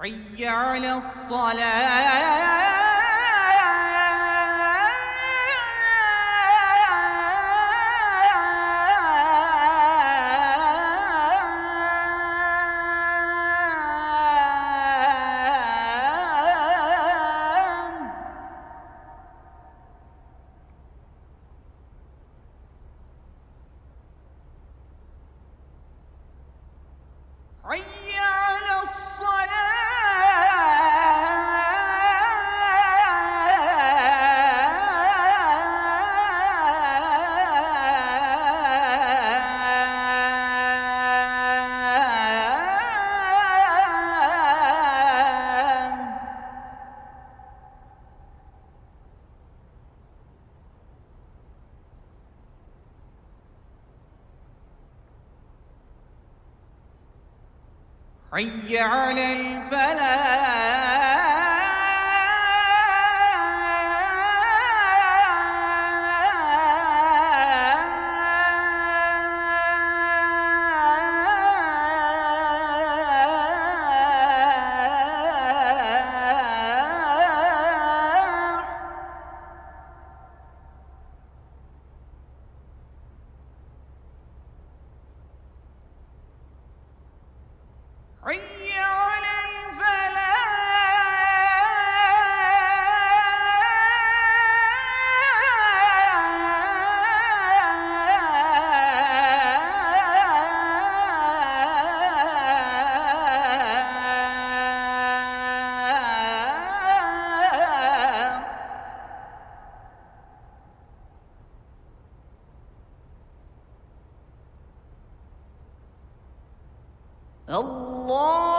حي على الصلاة. حي على الفلاح. الله